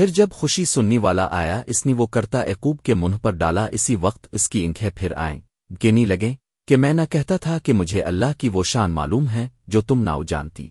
پھر جب خوشی سننے والا آیا، اس نے وہ کرتا عقوب کے منہ پر ڈالا، اسی وقت اس کی انکھیں پھر آئیں۔ گنی لگیں کہ میں نہ کہتا تھا کہ مجھے اللہ کی وہ شان معلوم ہے جو تم نہ جانتی۔